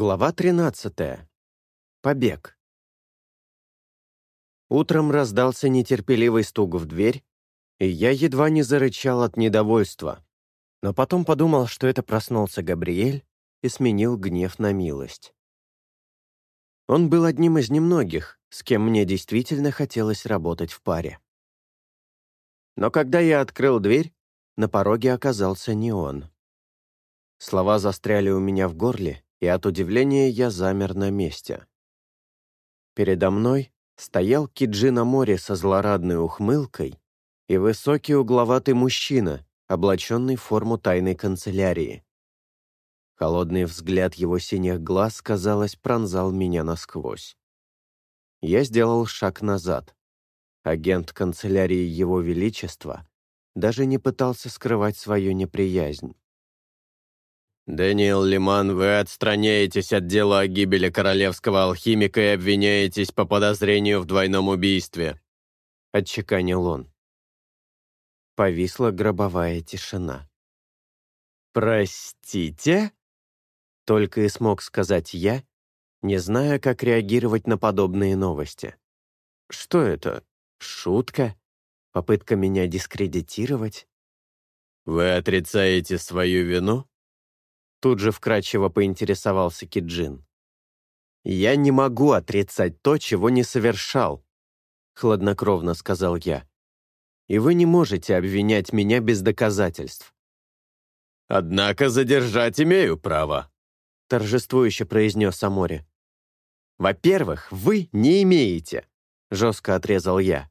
Глава 13. Побег. Утром раздался нетерпеливый стук в дверь, и я едва не зарычал от недовольства, но потом подумал, что это проснулся Габриэль и сменил гнев на милость. Он был одним из немногих, с кем мне действительно хотелось работать в паре. Но когда я открыл дверь, на пороге оказался не он. Слова застряли у меня в горле, и от удивления я замер на месте. Передо мной стоял Киджи на море со злорадной ухмылкой и высокий угловатый мужчина, облаченный в форму тайной канцелярии. Холодный взгляд его синих глаз, казалось, пронзал меня насквозь. Я сделал шаг назад. Агент канцелярии Его Величества даже не пытался скрывать свою неприязнь. «Дэниел Лиман, вы отстраняетесь от дела о гибели королевского алхимика и обвиняетесь по подозрению в двойном убийстве», — отчеканил он. Повисла гробовая тишина. «Простите?» — только и смог сказать я, не зная, как реагировать на подобные новости. Что это? Шутка? Попытка меня дискредитировать? «Вы отрицаете свою вину?» Тут же вкрадчиво поинтересовался Киджин. «Я не могу отрицать то, чего не совершал», — хладнокровно сказал я. «И вы не можете обвинять меня без доказательств». «Однако задержать имею право», — торжествующе произнес Амори. «Во-первых, вы не имеете», — жестко отрезал я.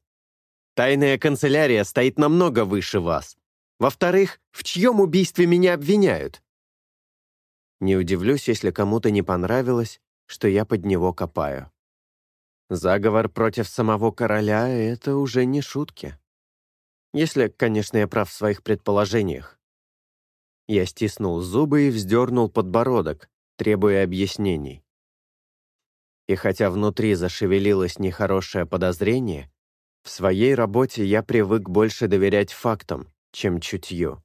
«Тайная канцелярия стоит намного выше вас. Во-вторых, в чьем убийстве меня обвиняют?» Не удивлюсь, если кому-то не понравилось, что я под него копаю. Заговор против самого короля — это уже не шутки. Если, конечно, я прав в своих предположениях. Я стиснул зубы и вздернул подбородок, требуя объяснений. И хотя внутри зашевелилось нехорошее подозрение, в своей работе я привык больше доверять фактам, чем чутью.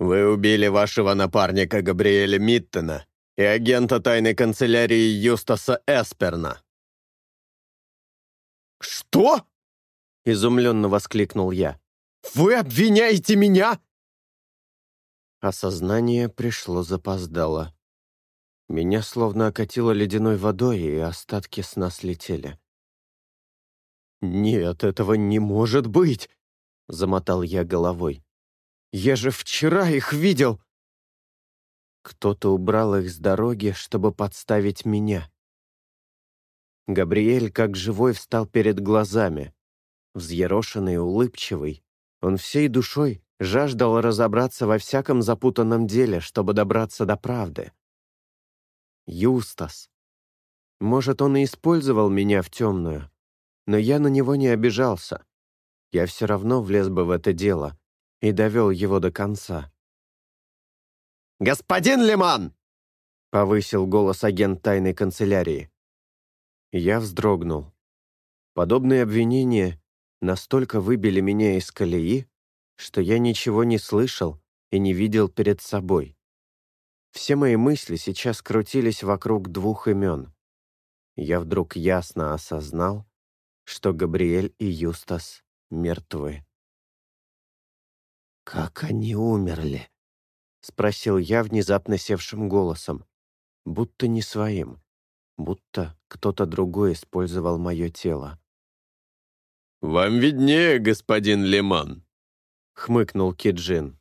«Вы убили вашего напарника Габриэля Миттена и агента тайной канцелярии Юстаса Эсперна». «Что?» — изумленно воскликнул я. «Вы обвиняете меня?» Осознание пришло запоздало. Меня словно окатило ледяной водой, и остатки сна слетели. «Нет, этого не может быть!» — замотал я головой. Я же вчера их видел!» Кто-то убрал их с дороги, чтобы подставить меня. Габриэль, как живой, встал перед глазами. Взъерошенный и улыбчивый, он всей душой жаждал разобраться во всяком запутанном деле, чтобы добраться до правды. Юстас. Может, он и использовал меня в темную, но я на него не обижался. Я все равно влез бы в это дело, и довел его до конца. «Господин Лиман!» — повысил голос агент тайной канцелярии. Я вздрогнул. Подобные обвинения настолько выбили меня из колеи, что я ничего не слышал и не видел перед собой. Все мои мысли сейчас крутились вокруг двух имен. Я вдруг ясно осознал, что Габриэль и Юстас мертвы. «Как они умерли?» — спросил я внезапно севшим голосом, будто не своим, будто кто-то другой использовал мое тело. «Вам виднее, господин Леман», — хмыкнул Киджин.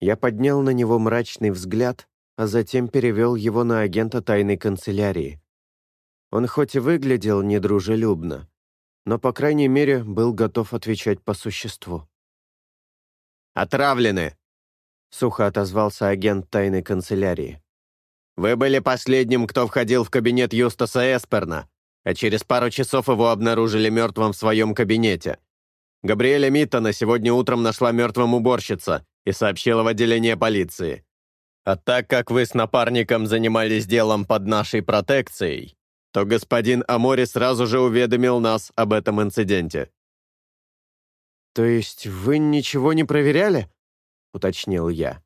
Я поднял на него мрачный взгляд, а затем перевел его на агента тайной канцелярии. Он хоть и выглядел недружелюбно, но, по крайней мере, был готов отвечать по существу. Отравлены!» — сухо отозвался агент тайной канцелярии. «Вы были последним, кто входил в кабинет Юстаса Эсперна, а через пару часов его обнаружили мертвым в своем кабинете. Габриэля Миттона сегодня утром нашла мертвым уборщица и сообщила в отделение полиции. А так как вы с напарником занимались делом под нашей протекцией, то господин Амори сразу же уведомил нас об этом инциденте. «То есть вы ничего не проверяли?» — уточнил я.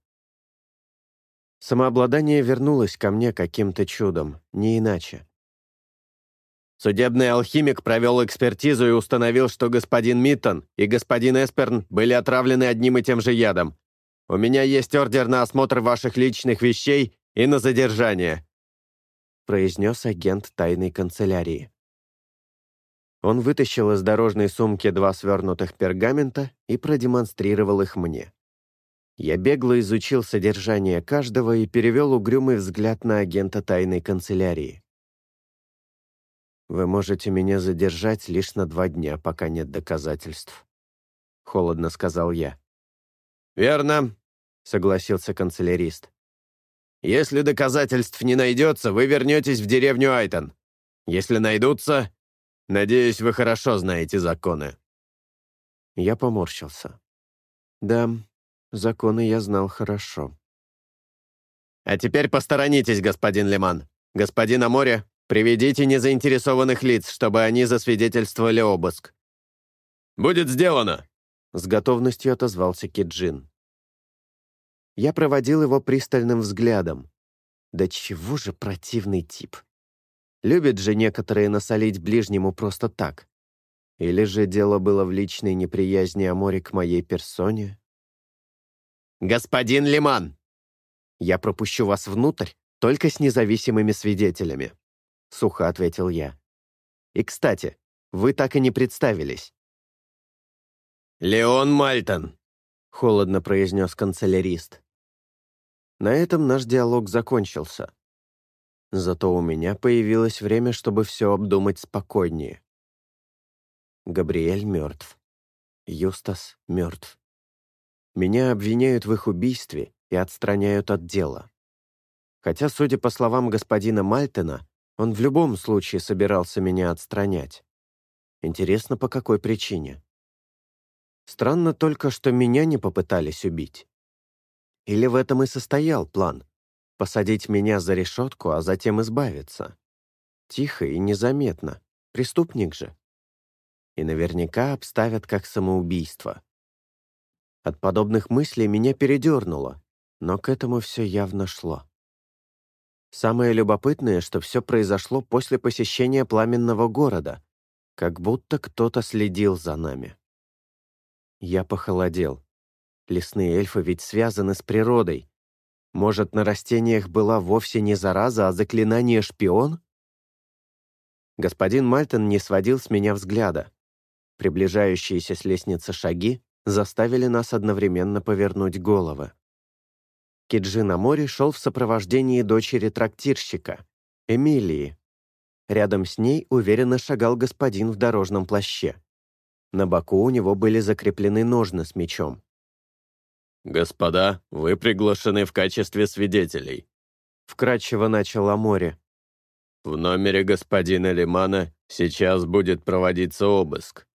Самообладание вернулось ко мне каким-то чудом, не иначе. Судебный алхимик провел экспертизу и установил, что господин Миттон и господин Эсперн были отравлены одним и тем же ядом. У меня есть ордер на осмотр ваших личных вещей и на задержание», произнес агент тайной канцелярии. Он вытащил из дорожной сумки два свернутых пергамента и продемонстрировал их мне. Я бегло изучил содержание каждого и перевел угрюмый взгляд на агента тайной канцелярии. «Вы можете меня задержать лишь на два дня, пока нет доказательств», — холодно сказал я. «Верно», — согласился канцелярист. «Если доказательств не найдется, вы вернетесь в деревню Айтон. Если найдутся, надеюсь, вы хорошо знаете законы». Я поморщился. «Да, законы я знал хорошо». «А теперь посторонитесь, господин Лиман. Господин Аморе, приведите незаинтересованных лиц, чтобы они засвидетельствовали обыск». «Будет сделано!» — с готовностью отозвался Киджин. Я проводил его пристальным взглядом. Да чего же противный тип. Любят же некоторые насолить ближнему просто так. Или же дело было в личной неприязни Амори к моей персоне? «Господин Лиман!» «Я пропущу вас внутрь только с независимыми свидетелями», — сухо ответил я. «И, кстати, вы так и не представились». «Леон Мальтон», — холодно произнес канцелярист. На этом наш диалог закончился. Зато у меня появилось время, чтобы все обдумать спокойнее. Габриэль мертв. Юстас мертв. Меня обвиняют в их убийстве и отстраняют от дела. Хотя, судя по словам господина Мальтена, он в любом случае собирался меня отстранять. Интересно, по какой причине? Странно только, что меня не попытались убить. Или в этом и состоял план — посадить меня за решетку, а затем избавиться. Тихо и незаметно. Преступник же. И наверняка обставят как самоубийство. От подобных мыслей меня передернуло, но к этому все явно шло. Самое любопытное, что все произошло после посещения пламенного города, как будто кто-то следил за нами. Я похолодел. Лесные эльфы ведь связаны с природой. Может, на растениях была вовсе не зараза, а заклинание «шпион»? Господин Мальтон не сводил с меня взгляда. Приближающиеся с лестницы шаги заставили нас одновременно повернуть головы. Киджи на море шел в сопровождении дочери трактирщика, Эмилии. Рядом с ней уверенно шагал господин в дорожном плаще. На боку у него были закреплены ножны с мечом. «Господа, вы приглашены в качестве свидетелей», — вкратчиво начал Амори. «В номере господина Лимана сейчас будет проводиться обыск».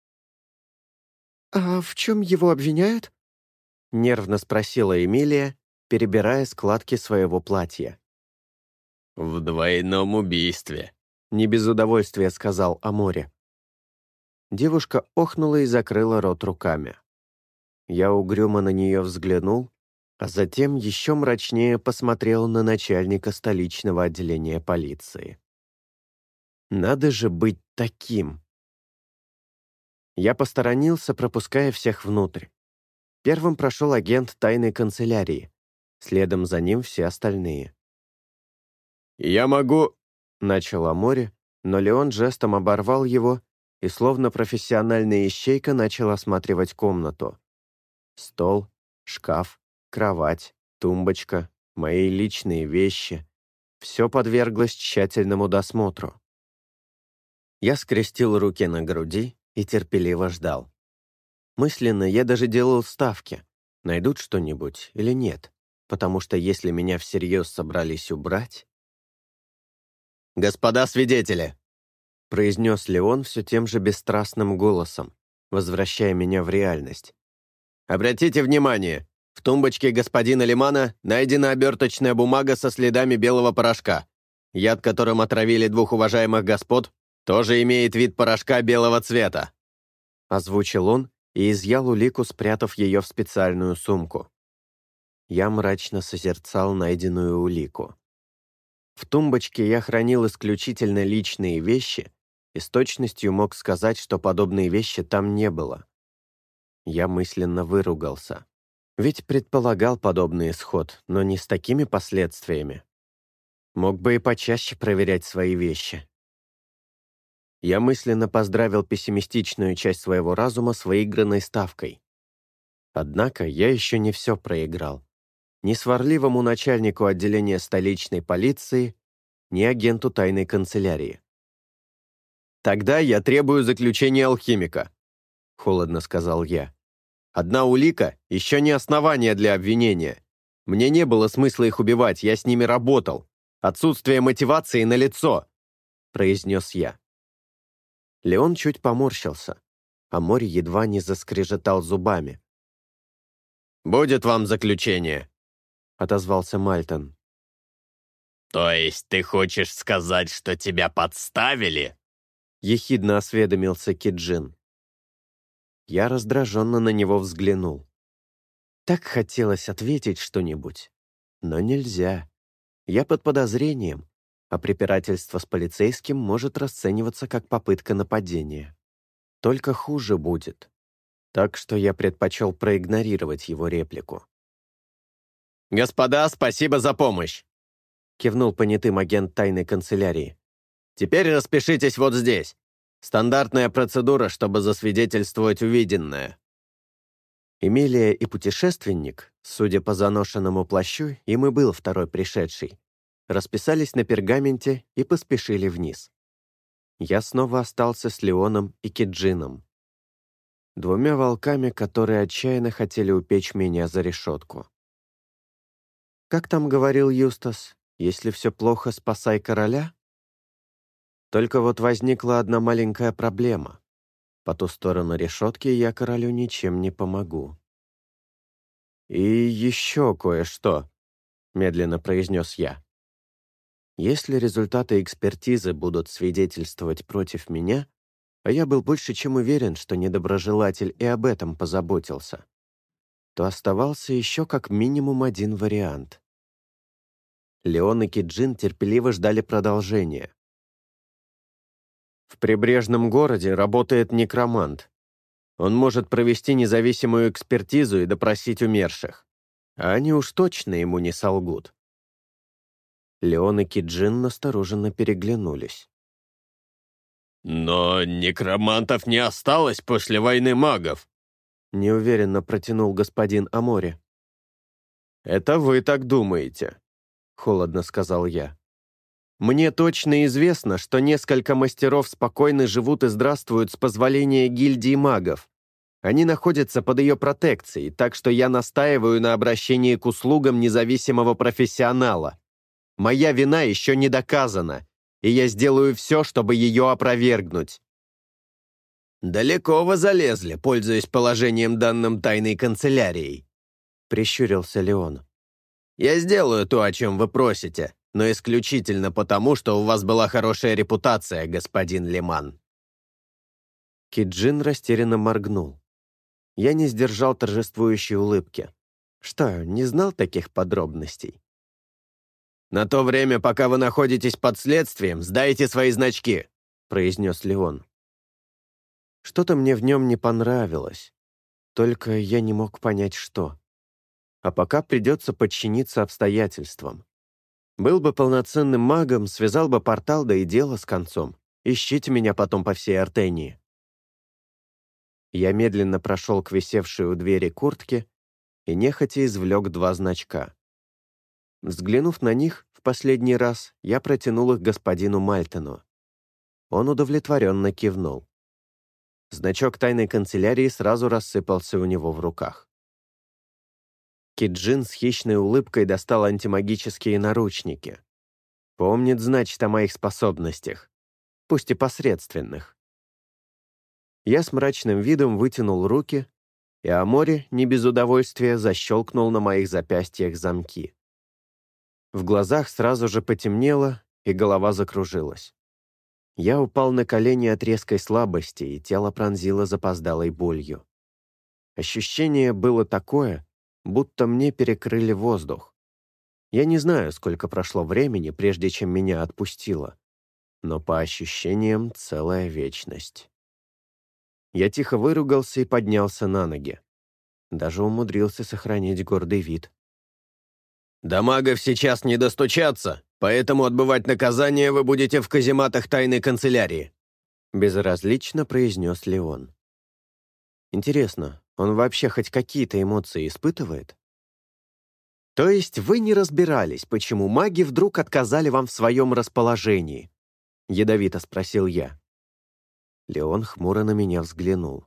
«А в чем его обвиняют?» — нервно спросила Эмилия, перебирая складки своего платья. «В двойном убийстве», — не без удовольствия сказал Амори. Девушка охнула и закрыла рот руками. Я угрюмо на нее взглянул, а затем еще мрачнее посмотрел на начальника столичного отделения полиции. Надо же быть таким. Я посторонился, пропуская всех внутрь. Первым прошел агент тайной канцелярии, следом за ним все остальные. «Я могу...» — начал Амори, но Леон жестом оборвал его и, словно профессиональная ищейка, начал осматривать комнату. Стол, шкаф, кровать, тумбочка, мои личные вещи. Все подверглось тщательному досмотру. Я скрестил руки на груди и терпеливо ждал. Мысленно я даже делал ставки, найдут что-нибудь или нет, потому что если меня всерьез собрались убрать... «Господа свидетели!» произнес Леон все тем же бесстрастным голосом, возвращая меня в реальность. Обратите внимание, в тумбочке господина Лимана найдена оберточная бумага со следами белого порошка. Яд, которым отравили двух уважаемых господ, тоже имеет вид порошка белого цвета. Озвучил он и изъял улику, спрятав ее в специальную сумку. я мрачно созерцал найденную улику. В тумбочке я хранил исключительно личные вещи и с точностью мог сказать, что подобные вещи там не было. Я мысленно выругался. Ведь предполагал подобный исход, но не с такими последствиями. Мог бы и почаще проверять свои вещи. Я мысленно поздравил пессимистичную часть своего разума с выигранной ставкой. Однако я еще не все проиграл. Ни сварливому начальнику отделения столичной полиции, ни агенту тайной канцелярии. «Тогда я требую заключения алхимика», — холодно сказал я. «Одна улика — еще не основание для обвинения. Мне не было смысла их убивать, я с ними работал. Отсутствие мотивации налицо», — произнес я. Леон чуть поморщился, а море едва не заскрежетал зубами. «Будет вам заключение», — отозвался Мальтон. «То есть ты хочешь сказать, что тебя подставили?» — ехидно осведомился Киджин. Я раздраженно на него взглянул. Так хотелось ответить что-нибудь, но нельзя. Я под подозрением, а препирательство с полицейским может расцениваться как попытка нападения. Только хуже будет. Так что я предпочел проигнорировать его реплику. «Господа, спасибо за помощь!» — кивнул понятым агент тайной канцелярии. «Теперь распишитесь вот здесь. Стандартная процедура, чтобы засвидетельствовать увиденное». Эмилия и путешественник, судя по заношенному плащу, им и был второй пришедший, расписались на пергаменте и поспешили вниз. Я снова остался с Леоном и Киджином. Двумя волками, которые отчаянно хотели упечь меня за решетку. Как там говорил Юстас, если все плохо, спасай короля? Только вот возникла одна маленькая проблема. По ту сторону решетки я королю ничем не помогу. «И еще кое-что», — медленно произнес я. Если результаты экспертизы будут свидетельствовать против меня, а я был больше чем уверен, что недоброжелатель и об этом позаботился, то оставался еще как минимум один вариант. Леон и Киджин терпеливо ждали продолжения. В прибрежном городе работает некромант. Он может провести независимую экспертизу и допросить умерших. А они уж точно ему не солгут. Леон и Киджин настороженно переглянулись. «Но некромантов не осталось после войны магов», неуверенно протянул господин Амори. «Это вы так думаете», — холодно сказал я. «Мне точно известно, что несколько мастеров спокойно живут и здравствуют с позволения гильдии магов. Они находятся под ее протекцией, так что я настаиваю на обращении к услугам независимого профессионала. Моя вина еще не доказана, и я сделаю все, чтобы ее опровергнуть». «Далеко вы залезли, пользуясь положением данным тайной канцелярией», — прищурился Леон. «Я сделаю то, о чем вы просите, но исключительно потому, что у вас была хорошая репутация, господин Лиман». Киджин растерянно моргнул. Я не сдержал торжествующей улыбки. Что, не знал таких подробностей? «На то время, пока вы находитесь под следствием, сдайте свои значки», — произнес Леон. Что-то мне в нем не понравилось. Только я не мог понять, что. А пока придется подчиниться обстоятельствам. Был бы полноценным магом, связал бы портал, да и дело с концом. Ищите меня потом по всей Артении. Я медленно прошел к висевшей у двери куртке и нехотя извлек два значка. Взглянув на них в последний раз, я протянул их господину Мальтону. Он удовлетворенно кивнул. Значок тайной канцелярии сразу рассыпался у него в руках. Киджин с хищной улыбкой достал антимагические наручники. Помнит, значит, о моих способностях, пусть и посредственных. Я с мрачным видом вытянул руки, и Амори, не без удовольствия, защелкнул на моих запястьях замки. В глазах сразу же потемнело, и голова закружилась. Я упал на колени от резкой слабости, и тело пронзило запоздалой болью. Ощущение было такое, будто мне перекрыли воздух. Я не знаю, сколько прошло времени, прежде чем меня отпустило, но по ощущениям целая вечность. Я тихо выругался и поднялся на ноги. Даже умудрился сохранить гордый вид. «До магов сейчас не достучаться, поэтому отбывать наказание вы будете в казематах тайной канцелярии», безразлично произнес Леон. Интересно, он вообще хоть какие-то эмоции испытывает? То есть вы не разбирались, почему маги вдруг отказали вам в своем расположении? Ядовито спросил я. Леон хмуро на меня взглянул.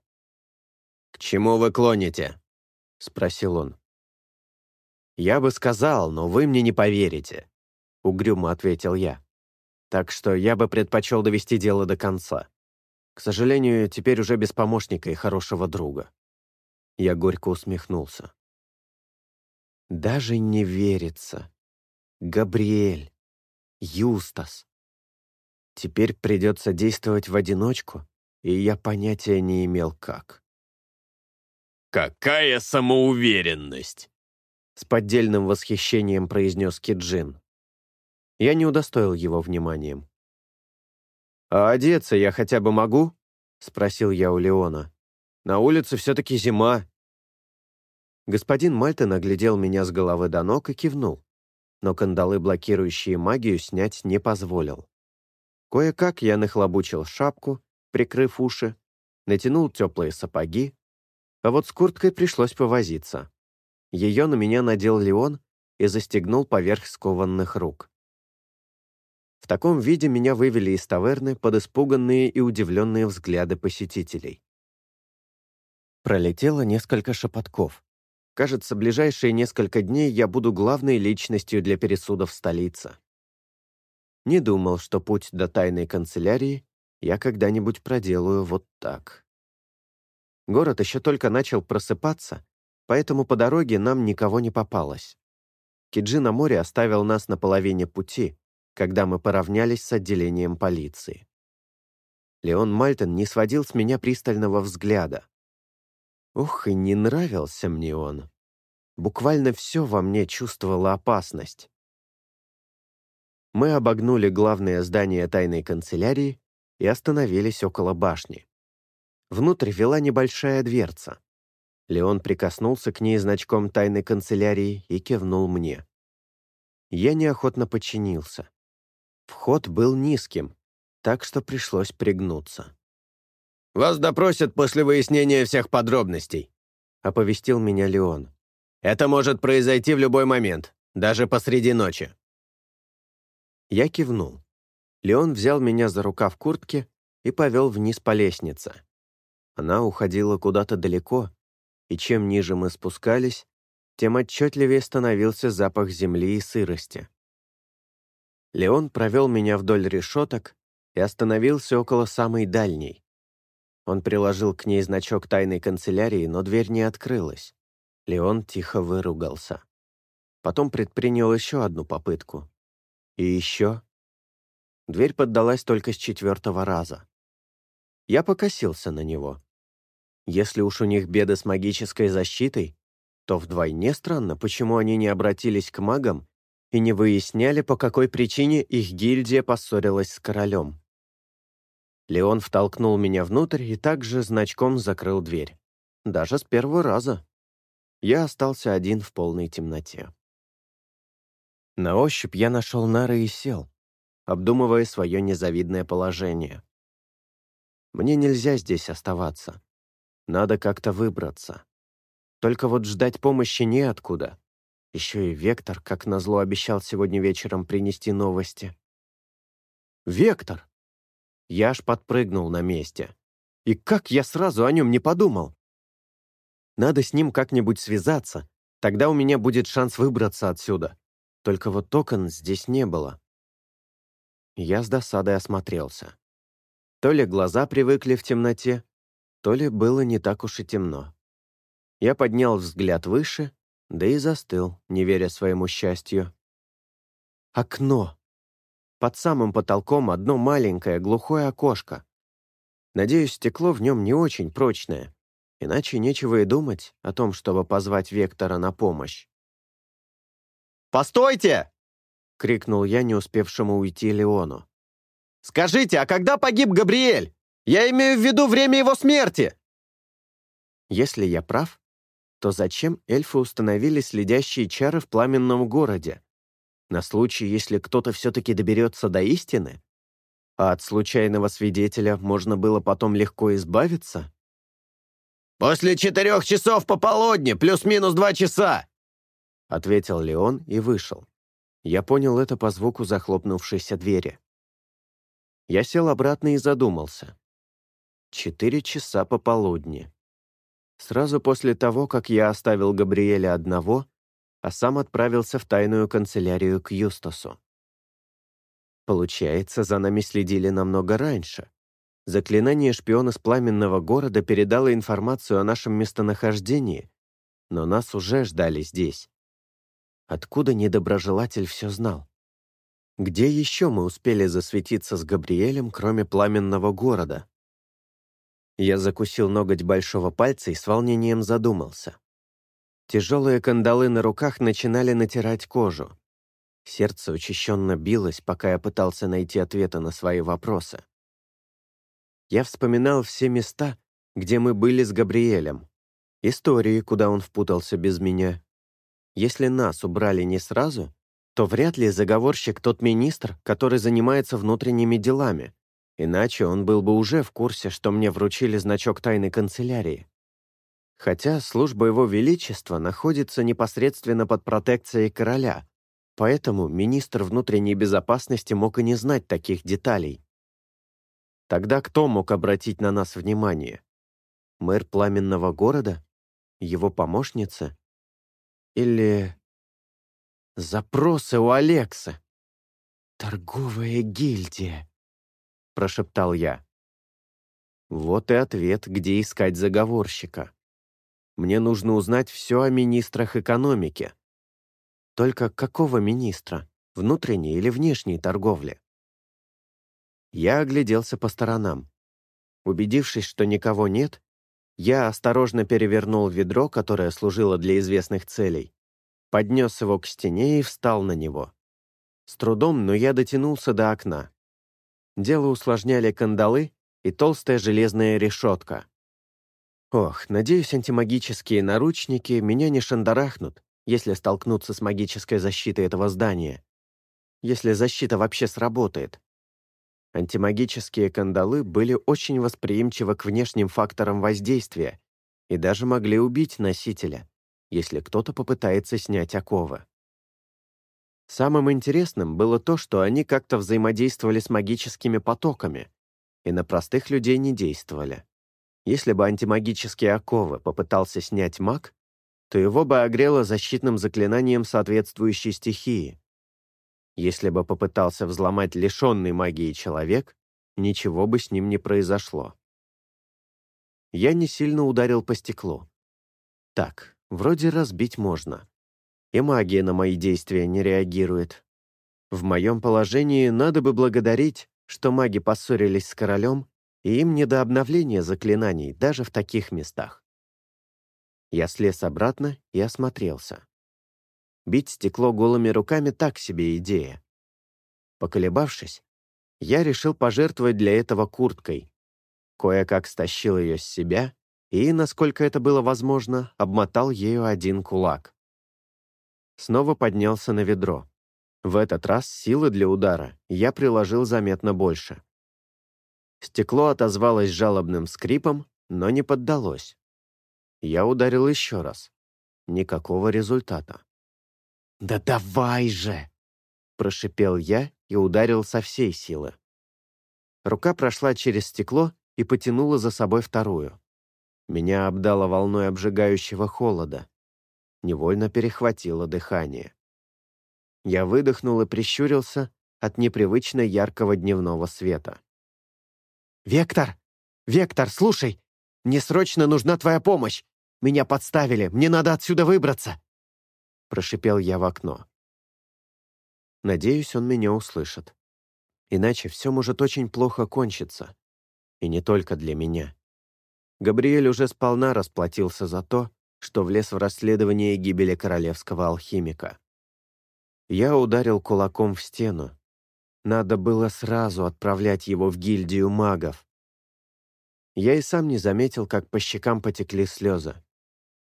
«К чему вы клоните?» — спросил он. «Я бы сказал, но вы мне не поверите», — угрюмо ответил я. «Так что я бы предпочел довести дело до конца. К сожалению, теперь уже без помощника и хорошего друга». Я горько усмехнулся. «Даже не верится. Габриэль. Юстас. Теперь придется действовать в одиночку, и я понятия не имел, как». «Какая самоуверенность!» С поддельным восхищением произнес Киджин. Я не удостоил его вниманием. «А одеться я хотя бы могу?» — спросил я у Леона. «На улице все-таки зима». Господин Мальтон оглядел меня с головы до ног и кивнул, но кандалы, блокирующие магию, снять не позволил. Кое-как я нахлобучил шапку, прикрыв уши, натянул теплые сапоги, а вот с курткой пришлось повозиться. Ее на меня надел Леон и застегнул поверх скованных рук. В таком виде меня вывели из таверны под испуганные и удивленные взгляды посетителей. Пролетело несколько шепотков. Кажется, ближайшие несколько дней я буду главной личностью для пересудов столицы. Не думал, что путь до тайной канцелярии я когда-нибудь проделаю вот так. Город еще только начал просыпаться, поэтому по дороге нам никого не попалось. Киджи на море оставил нас на половине пути, когда мы поравнялись с отделением полиции. Леон Мальтон не сводил с меня пристального взгляда. Ух, и не нравился мне он. Буквально все во мне чувствовало опасность. Мы обогнули главное здание тайной канцелярии и остановились около башни. Внутрь вела небольшая дверца. Леон прикоснулся к ней значком тайной канцелярии и кивнул мне. Я неохотно подчинился. Вход был низким, так что пришлось пригнуться. «Вас допросят после выяснения всех подробностей», — оповестил меня Леон. «Это может произойти в любой момент, даже посреди ночи». Я кивнул. Леон взял меня за рукав куртки и повел вниз по лестнице. Она уходила куда-то далеко, и чем ниже мы спускались, тем отчетливее становился запах земли и сырости. Леон провел меня вдоль решеток и остановился около самой дальней. Он приложил к ней значок тайной канцелярии, но дверь не открылась. Леон тихо выругался. Потом предпринял еще одну попытку. И еще. Дверь поддалась только с четвертого раза. Я покосился на него. Если уж у них беды с магической защитой, то вдвойне странно, почему они не обратились к магам и не выясняли, по какой причине их гильдия поссорилась с королем. Леон втолкнул меня внутрь и также значком закрыл дверь. Даже с первого раза. Я остался один в полной темноте. На ощупь я нашел нары и сел, обдумывая свое незавидное положение. Мне нельзя здесь оставаться. Надо как-то выбраться. Только вот ждать помощи неоткуда. Еще и Вектор, как назло, обещал сегодня вечером принести новости. «Вектор!» Я аж подпрыгнул на месте. И как я сразу о нем не подумал? Надо с ним как-нибудь связаться, тогда у меня будет шанс выбраться отсюда. Только вот токен здесь не было. Я с досадой осмотрелся. То ли глаза привыкли в темноте, то ли было не так уж и темно. Я поднял взгляд выше да и застыл, не веря своему счастью. Окно. Под самым потолком одно маленькое глухое окошко. Надеюсь, стекло в нем не очень прочное. Иначе нечего и думать о том, чтобы позвать Вектора на помощь. «Постойте!» — крикнул я, не успевшему уйти Леону. «Скажите, а когда погиб Габриэль? Я имею в виду время его смерти!» Если я прав, то зачем эльфы установили следящие чары в пламенном городе? На случай, если кто-то все-таки доберется до истины? А от случайного свидетеля можно было потом легко избавиться? «После четырех часов пополудни, плюс-минус два часа!» — ответил Леон и вышел. Я понял это по звуку захлопнувшейся двери. Я сел обратно и задумался. Четыре часа пополудни. Сразу после того, как я оставил Габриэля одного, а сам отправился в тайную канцелярию к Юстасу. Получается, за нами следили намного раньше. Заклинание шпиона с пламенного города передало информацию о нашем местонахождении, но нас уже ждали здесь. Откуда недоброжелатель все знал? Где еще мы успели засветиться с Габриэлем, кроме пламенного города? Я закусил ноготь большого пальца и с волнением задумался. Тяжелые кандалы на руках начинали натирать кожу. Сердце учащенно билось, пока я пытался найти ответы на свои вопросы. Я вспоминал все места, где мы были с Габриэлем, истории, куда он впутался без меня. Если нас убрали не сразу, то вряд ли заговорщик тот министр, который занимается внутренними делами, Иначе он был бы уже в курсе, что мне вручили значок тайной канцелярии. Хотя служба его величества находится непосредственно под протекцией короля, поэтому министр внутренней безопасности мог и не знать таких деталей. Тогда кто мог обратить на нас внимание? Мэр пламенного города? Его помощница? Или... Запросы у Алекса? Торговая гильдия прошептал я. Вот и ответ, где искать заговорщика. Мне нужно узнать все о министрах экономики. Только какого министра? Внутренней или внешней торговли? Я огляделся по сторонам. Убедившись, что никого нет, я осторожно перевернул ведро, которое служило для известных целей, поднес его к стене и встал на него. С трудом, но я дотянулся до окна. Дело усложняли кандалы и толстая железная решетка. Ох, надеюсь, антимагические наручники меня не шандарахнут, если столкнуться с магической защитой этого здания. Если защита вообще сработает. Антимагические кандалы были очень восприимчивы к внешним факторам воздействия и даже могли убить носителя, если кто-то попытается снять оковы. Самым интересным было то, что они как-то взаимодействовали с магическими потоками и на простых людей не действовали. Если бы антимагические оковы попытался снять маг, то его бы огрело защитным заклинанием соответствующей стихии. Если бы попытался взломать лишенный магии человек, ничего бы с ним не произошло. Я не сильно ударил по стеклу. Так, вроде разбить можно и магия на мои действия не реагирует. В моем положении надо бы благодарить, что маги поссорились с королем, и им не до обновления заклинаний даже в таких местах. Я слез обратно и осмотрелся. Бить стекло голыми руками — так себе идея. Поколебавшись, я решил пожертвовать для этого курткой. Кое-как стащил ее с себя и, насколько это было возможно, обмотал ею один кулак снова поднялся на ведро. В этот раз силы для удара я приложил заметно больше. Стекло отозвалось жалобным скрипом, но не поддалось. Я ударил еще раз. Никакого результата. «Да давай же!» — прошипел я и ударил со всей силы. Рука прошла через стекло и потянула за собой вторую. Меня обдало волной обжигающего холода невольно перехватило дыхание. Я выдохнул и прищурился от непривычно яркого дневного света. «Вектор! Вектор, слушай! Мне срочно нужна твоя помощь! Меня подставили, мне надо отсюда выбраться!» Прошипел я в окно. Надеюсь, он меня услышит. Иначе все может очень плохо кончиться. И не только для меня. Габриэль уже сполна расплатился за то, что влез в расследование гибели королевского алхимика. Я ударил кулаком в стену. Надо было сразу отправлять его в гильдию магов. Я и сам не заметил, как по щекам потекли слезы.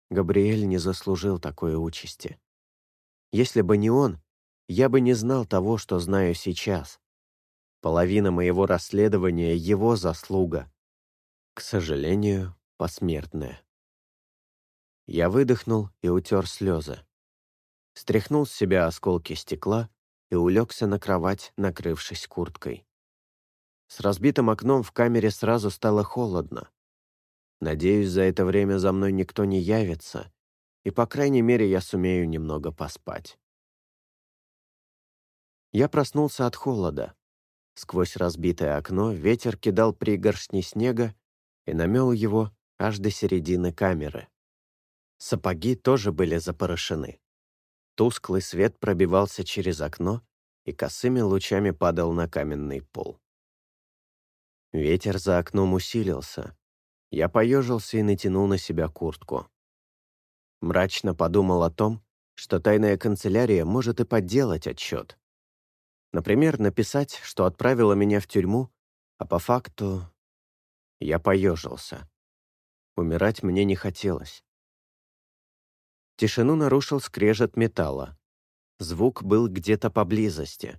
Габриэль не заслужил такой участи. Если бы не он, я бы не знал того, что знаю сейчас. Половина моего расследования — его заслуга. К сожалению, посмертная. Я выдохнул и утер слезы. Стряхнул с себя осколки стекла и улегся на кровать, накрывшись курткой. С разбитым окном в камере сразу стало холодно. Надеюсь, за это время за мной никто не явится, и, по крайней мере, я сумею немного поспать. Я проснулся от холода. Сквозь разбитое окно ветер кидал пригоршни снега и намел его аж до середины камеры. Сапоги тоже были запорошены. Тусклый свет пробивался через окно и косыми лучами падал на каменный пол. Ветер за окном усилился. Я поежился и натянул на себя куртку. Мрачно подумал о том, что тайная канцелярия может и подделать отчет. Например, написать, что отправила меня в тюрьму, а по факту я поежился. Умирать мне не хотелось. Тишину нарушил скрежет металла. Звук был где-то поблизости.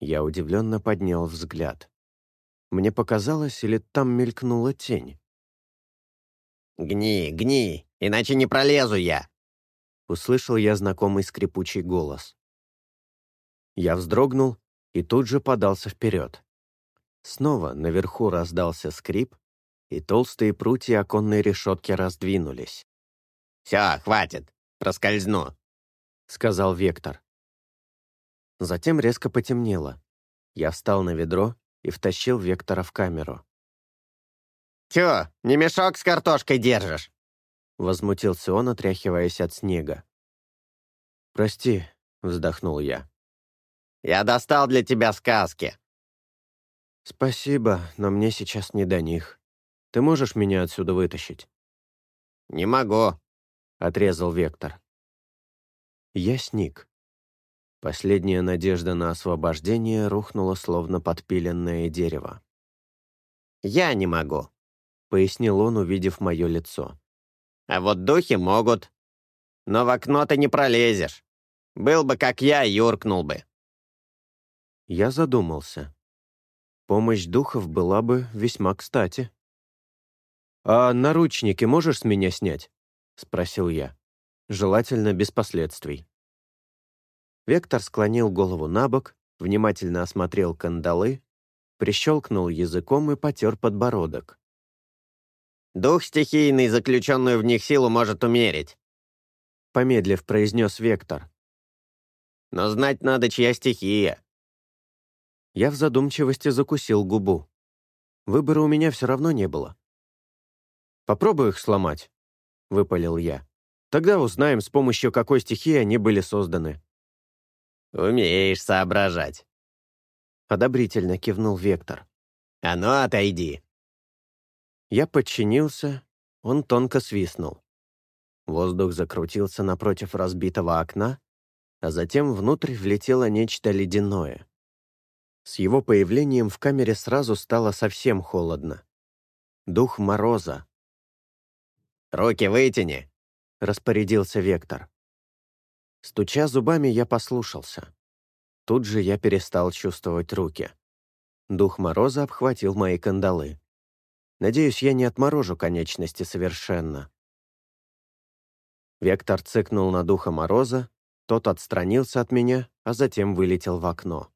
Я удивленно поднял взгляд. Мне показалось, или там мелькнула тень. «Гни, гни, иначе не пролезу я!» Услышал я знакомый скрипучий голос. Я вздрогнул и тут же подался вперед. Снова наверху раздался скрип, и толстые прутья оконной решетки раздвинулись. «Все, хватит. Проскользну», — сказал Вектор. Затем резко потемнело. Я встал на ведро и втащил Вектора в камеру. «Тё, не мешок с картошкой держишь?» — возмутился он, отряхиваясь от снега. «Прости», — вздохнул я. «Я достал для тебя сказки». «Спасибо, но мне сейчас не до них. Ты можешь меня отсюда вытащить?» «Не могу», — отрезал Вектор. Я сник. Последняя надежда на освобождение рухнула, словно подпиленное дерево. «Я не могу», — пояснил он, увидев мое лицо. «А вот духи могут. Но в окно ты не пролезешь. Был бы как я, юркнул бы». Я задумался. Помощь духов была бы весьма кстати. «А наручники можешь с меня снять?» — спросил я. «Желательно без последствий». Вектор склонил голову на бок, внимательно осмотрел кандалы, прищелкнул языком и потер подбородок. «Дух стихийный, заключенную в них силу, может умерить», — помедлив произнес Вектор. «Но знать надо, чья стихия». Я в задумчивости закусил губу. Выбора у меня все равно не было. «Попробую их сломать», — выпалил я. «Тогда узнаем, с помощью какой стихии они были созданы». «Умеешь соображать», — одобрительно кивнул Вектор. «А ну, отойди». Я подчинился, он тонко свистнул. Воздух закрутился напротив разбитого окна, а затем внутрь влетело нечто ледяное. С его появлением в камере сразу стало совсем холодно. Дух мороза, «Руки вытяни!» — распорядился Вектор. Стуча зубами, я послушался. Тут же я перестал чувствовать руки. Дух Мороза обхватил мои кандалы. Надеюсь, я не отморожу конечности совершенно. Вектор цыкнул на Духа Мороза, тот отстранился от меня, а затем вылетел в окно.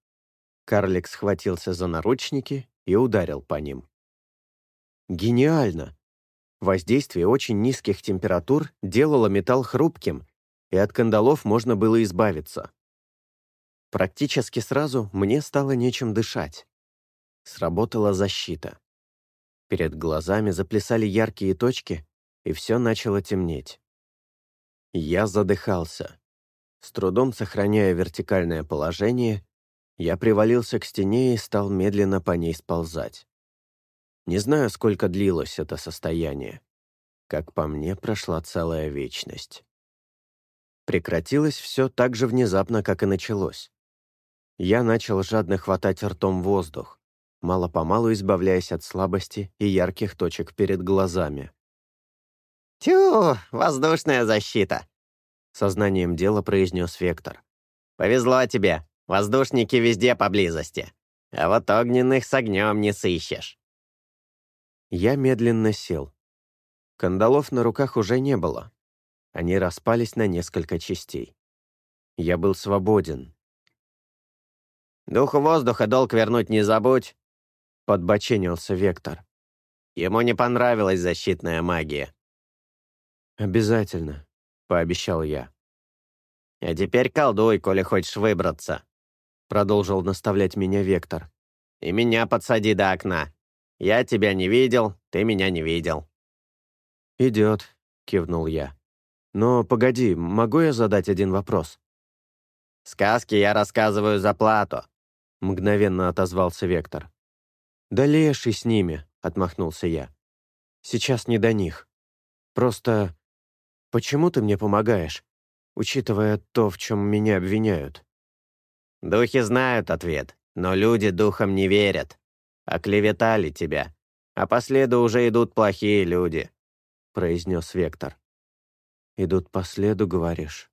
Карлик схватился за наручники и ударил по ним. «Гениально!» Воздействие очень низких температур делало металл хрупким, и от кандалов можно было избавиться. Практически сразу мне стало нечем дышать. Сработала защита. Перед глазами заплясали яркие точки, и все начало темнеть. Я задыхался. С трудом сохраняя вертикальное положение, я привалился к стене и стал медленно по ней сползать. Не знаю, сколько длилось это состояние. Как по мне, прошла целая вечность. Прекратилось все так же внезапно, как и началось. Я начал жадно хватать ртом воздух, мало-помалу избавляясь от слабости и ярких точек перед глазами. «Тю, воздушная защита!» Сознанием дела произнес Вектор. «Повезло тебе, воздушники везде поблизости, а вот огненных с огнем не сыщешь». Я медленно сел. Кандалов на руках уже не было. Они распались на несколько частей. Я был свободен. «Духу воздуха долг вернуть не забудь», — подбоченился Вектор. «Ему не понравилась защитная магия». «Обязательно», — пообещал я. «А теперь колдуй, коли хочешь выбраться», — продолжил наставлять меня Вектор. «И меня подсади до окна. Я тебя не видел, ты меня не видел». «Идет», — кивнул я. «Но погоди, могу я задать один вопрос?» «Сказки я рассказываю за плату», — мгновенно отозвался Вектор. «Да леший с ними», — отмахнулся я. «Сейчас не до них. Просто почему ты мне помогаешь, учитывая то, в чем меня обвиняют?» «Духи знают ответ, но люди духам не верят. Оклеветали тебя, а по следу уже идут плохие люди», — произнес Вектор. «Идут по следу, говоришь?»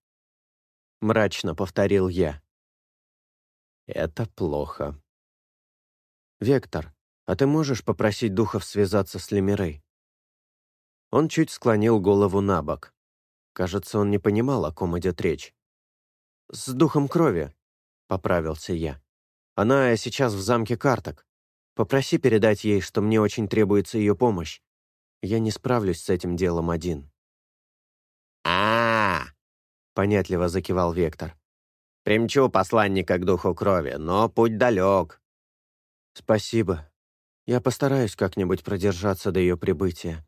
Мрачно повторил я. Это плохо. «Вектор, а ты можешь попросить духов связаться с Лемирей?» Он чуть склонил голову на бок. Кажется, он не понимал, о ком идет речь. «С духом крови», — поправился я. «Она сейчас в замке карток. Попроси передать ей, что мне очень требуется ее помощь. Я не справлюсь с этим делом один». «А-а-а!» — понятливо закивал Вектор. Примчу посланника к духу крови, но путь далек». «Спасибо. Я постараюсь как-нибудь продержаться до ее прибытия».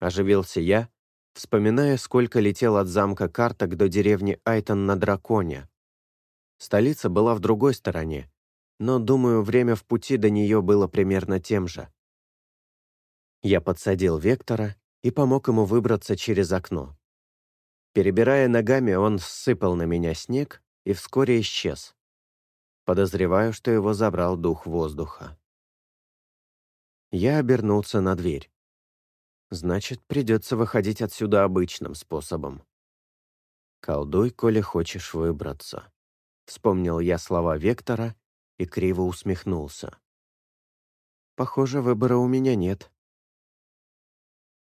Оживился я, вспоминая, сколько летел от замка Карток до деревни Айтон на Драконе. Столица была в другой стороне, но, думаю, время в пути до нее было примерно тем же. Я подсадил Вектора и помог ему выбраться через окно. Перебирая ногами, он сыпал на меня снег, и вскоре исчез. Подозреваю, что его забрал дух воздуха. Я обернулся на дверь. Значит, придется выходить отсюда обычным способом. «Колдуй, коли хочешь выбраться», — вспомнил я слова Вектора и криво усмехнулся. «Похоже, выбора у меня нет».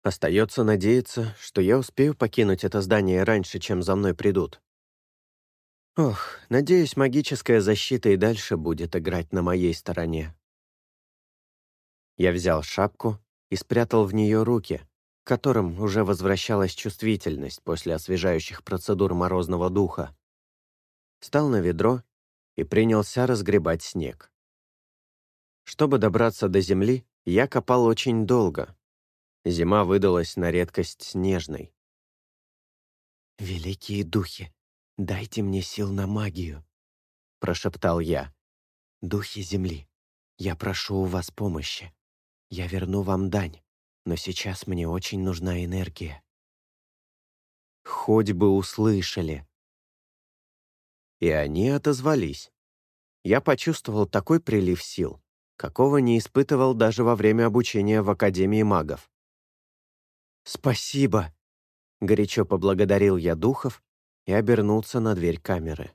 Остается надеяться, что я успею покинуть это здание раньше, чем за мной придут. Ох, надеюсь, магическая защита и дальше будет играть на моей стороне. Я взял шапку и спрятал в нее руки, к которым уже возвращалась чувствительность после освежающих процедур морозного духа. Встал на ведро и принялся разгребать снег. Чтобы добраться до земли, я копал очень долго. Зима выдалась на редкость снежной. «Великие духи, «Дайте мне сил на магию», — прошептал я. «Духи земли, я прошу у вас помощи. Я верну вам дань, но сейчас мне очень нужна энергия». Хоть бы услышали. И они отозвались. Я почувствовал такой прилив сил, какого не испытывал даже во время обучения в Академии магов. «Спасибо!» — горячо поблагодарил я духов и обернулся на дверь камеры.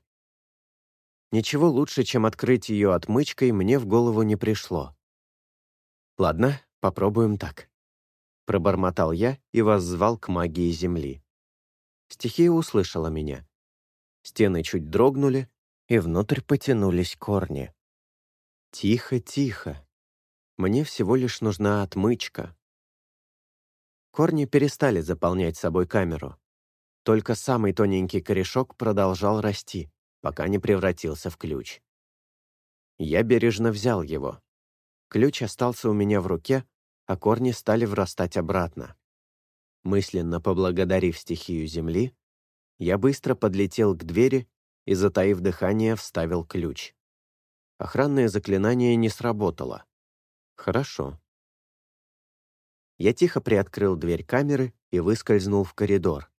Ничего лучше, чем открыть ее отмычкой, мне в голову не пришло. «Ладно, попробуем так», — пробормотал я и воззвал к магии Земли. Стихия услышала меня. Стены чуть дрогнули, и внутрь потянулись корни. Тихо, тихо. Мне всего лишь нужна отмычка. Корни перестали заполнять собой камеру. Только самый тоненький корешок продолжал расти, пока не превратился в ключ. Я бережно взял его. Ключ остался у меня в руке, а корни стали врастать обратно. Мысленно поблагодарив стихию земли, я быстро подлетел к двери и, затаив дыхание, вставил ключ. Охранное заклинание не сработало. Хорошо. я тихо приоткрыл дверь камеры и выскользнул в коридор.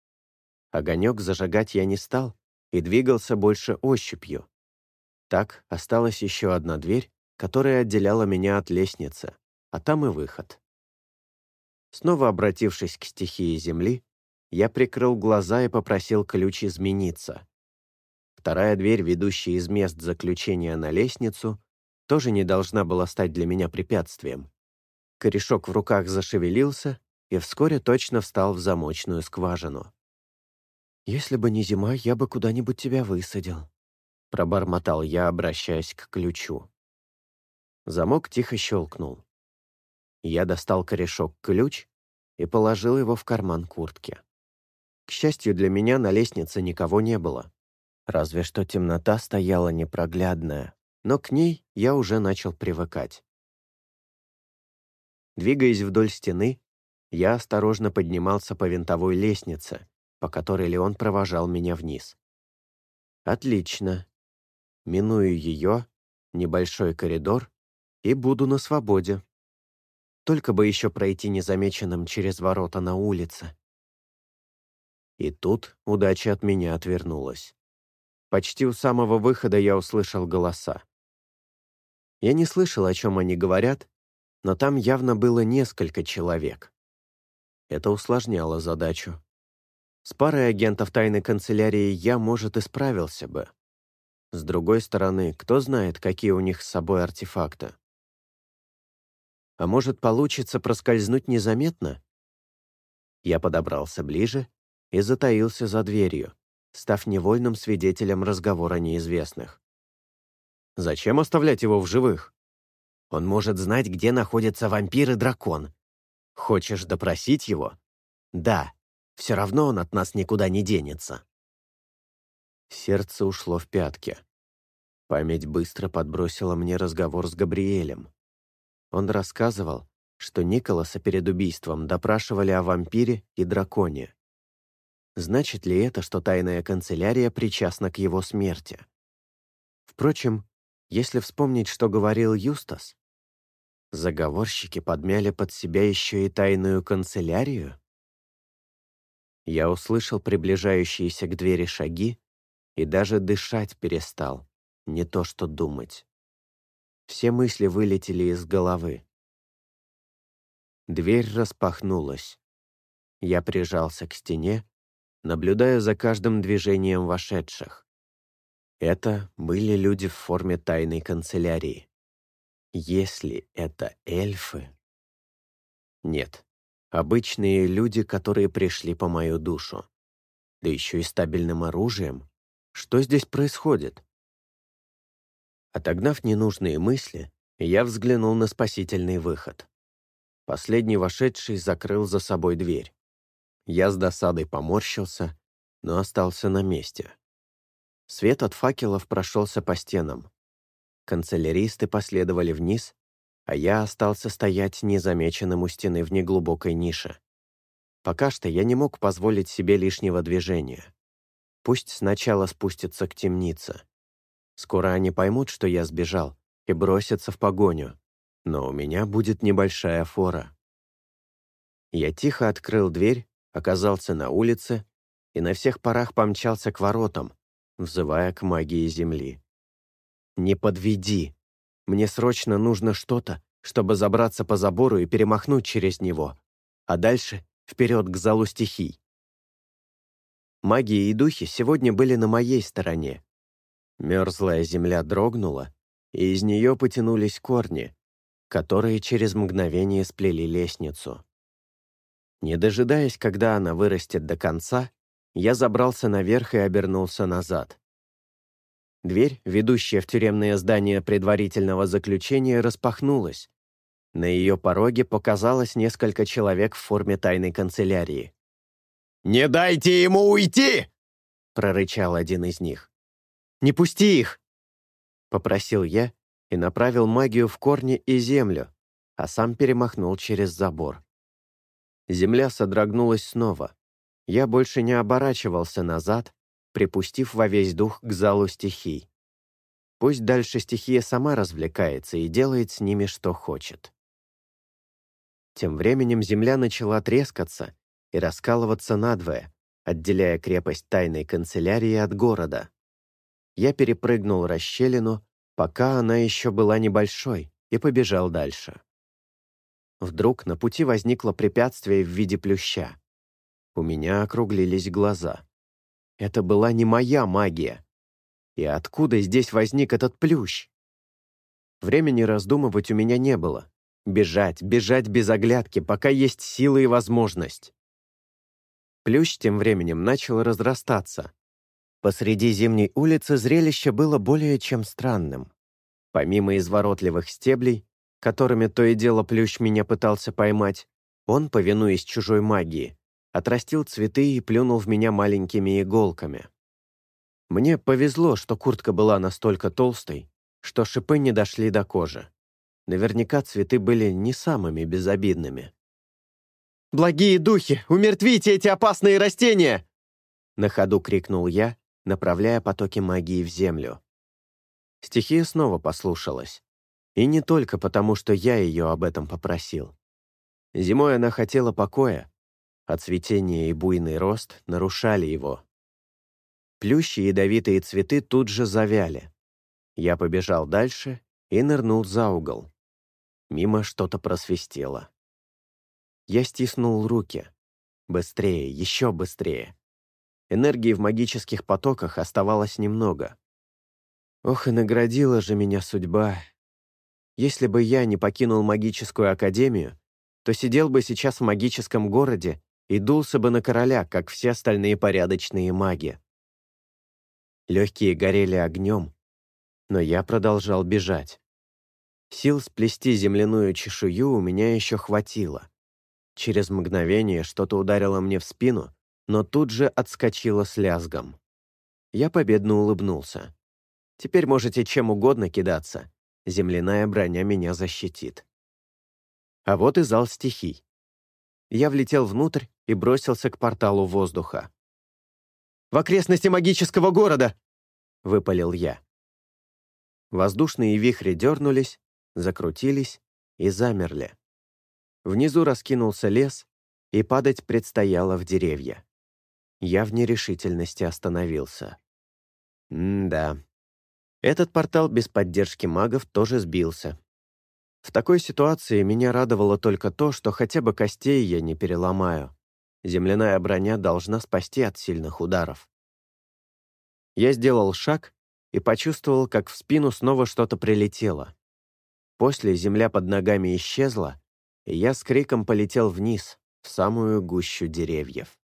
Огонек зажигать я не стал и двигался больше ощупью. Так осталась еще одна дверь, которая отделяла меня от лестницы, а там и выход. Снова обратившись к стихии Земли, я прикрыл глаза и попросил ключ измениться. Вторая дверь, ведущая из мест заключения на лестницу, тоже не должна была стать для меня препятствием. Корешок в руках зашевелился и вскоре точно встал в замочную скважину. «Если бы не зима, я бы куда-нибудь тебя высадил», — пробормотал я, обращаясь к ключу. Замок тихо щелкнул. Я достал корешок-ключ и положил его в карман куртки. К счастью для меня, на лестнице никого не было. Разве что темнота стояла непроглядная, но к ней я уже начал привыкать. Двигаясь вдоль стены, я осторожно поднимался по винтовой лестнице, по которой Леон провожал меня вниз. Отлично. Миную ее, небольшой коридор, и буду на свободе. Только бы еще пройти незамеченным через ворота на улице. И тут удача от меня отвернулась. Почти у самого выхода я услышал голоса. Я не слышал, о чем они говорят, но там явно было несколько человек. Это усложняло задачу. С парой агентов тайной канцелярии я, может, и справился бы. С другой стороны, кто знает, какие у них с собой артефакты. А может, получится проскользнуть незаметно? Я подобрался ближе и затаился за дверью, став невольным свидетелем разговора неизвестных. Зачем оставлять его в живых? Он может знать, где находится вампир и дракон. Хочешь допросить его? Да, все равно он от нас никуда не денется. Сердце ушло в пятки. Память быстро подбросила мне разговор с Габриэлем. Он рассказывал, что Николаса перед убийством допрашивали о вампире и драконе. Значит ли это, что тайная канцелярия причастна к его смерти? Впрочем, если вспомнить, что говорил Юстас, заговорщики подмяли под себя еще и тайную канцелярию? Я услышал приближающиеся к двери шаги и даже дышать перестал, не то что думать. Все мысли вылетели из головы. Дверь распахнулась. Я прижался к стене, наблюдая за каждым движением вошедших. Это были люди в форме тайной канцелярии. Если это эльфы... Нет, обычные люди, которые пришли по мою душу. Да еще и стабильным оружием. Что здесь происходит? Отогнав ненужные мысли, я взглянул на спасительный выход. Последний вошедший закрыл за собой дверь. Я с досадой поморщился, но остался на месте. Свет от факелов прошелся по стенам. Канцеляристы последовали вниз, а я остался стоять незамеченным у стены в неглубокой нише. Пока что я не мог позволить себе лишнего движения. Пусть сначала спустятся к темнице. Скоро они поймут, что я сбежал, и бросятся в погоню. Но у меня будет небольшая фора. Я тихо открыл дверь, оказался на улице и на всех парах помчался к воротам, взывая к магии Земли. «Не подведи! Мне срочно нужно что-то, чтобы забраться по забору и перемахнуть через него, а дальше вперед к залу стихий». Магия и духи сегодня были на моей стороне. Мерзлая земля дрогнула, и из нее потянулись корни, которые через мгновение сплели лестницу. Не дожидаясь, когда она вырастет до конца, я забрался наверх и обернулся назад. Дверь, ведущая в тюремное здание предварительного заключения, распахнулась. На ее пороге показалось несколько человек в форме тайной канцелярии. «Не дайте ему уйти!» — прорычал один из них. «Не пусти их!» — попросил я и направил магию в корни и землю, а сам перемахнул через забор. Земля содрогнулась снова. Я больше не оборачивался назад, припустив во весь дух к залу стихий. Пусть дальше стихия сама развлекается и делает с ними, что хочет. Тем временем земля начала трескаться и раскалываться надвое, отделяя крепость тайной канцелярии от города. Я перепрыгнул расщелину, пока она еще была небольшой, и побежал дальше. Вдруг на пути возникло препятствие в виде плюща. У меня округлились глаза. Это была не моя магия. И откуда здесь возник этот плющ? Времени раздумывать у меня не было. Бежать, бежать без оглядки, пока есть силы и возможность. Плющ тем временем начал разрастаться. Посреди зимней улицы зрелище было более чем странным. Помимо изворотливых стеблей, которыми то и дело плющ меня пытался поймать, он, повинуясь чужой магии, отрастил цветы и плюнул в меня маленькими иголками. Мне повезло, что куртка была настолько толстой, что шипы не дошли до кожи. Наверняка цветы были не самыми безобидными. «Благие духи, умертвите эти опасные растения!» На ходу крикнул я, направляя потоки магии в землю. Стихия снова послушалась. И не только потому, что я ее об этом попросил. Зимой она хотела покоя, а цветение и буйный рост нарушали его. Плющи ядовитые цветы тут же завяли. Я побежал дальше и нырнул за угол. Мимо что-то просвистело. Я стиснул руки. Быстрее, еще быстрее. Энергии в магических потоках оставалось немного. Ох, и наградила же меня судьба. Если бы я не покинул магическую академию, то сидел бы сейчас в магическом городе и дулся бы на короля, как все остальные порядочные маги. Легкие горели огнем, но я продолжал бежать. Сил сплести земляную чешую у меня еще хватило. Через мгновение что-то ударило мне в спину, но тут же отскочило с лязгом. Я победно улыбнулся. Теперь можете чем угодно кидаться. Земляная броня меня защитит. А вот и зал стихий. Я влетел внутрь и бросился к порталу воздуха. «В окрестности магического города!» — выпалил я. Воздушные вихри дернулись, закрутились и замерли. Внизу раскинулся лес, и падать предстояло в деревья. Я в нерешительности остановился. М-да. Этот портал без поддержки магов тоже сбился. В такой ситуации меня радовало только то, что хотя бы костей я не переломаю. Земляная броня должна спасти от сильных ударов. Я сделал шаг и почувствовал, как в спину снова что-то прилетело. После земля под ногами исчезла, и я с криком полетел вниз, в самую гущу деревьев.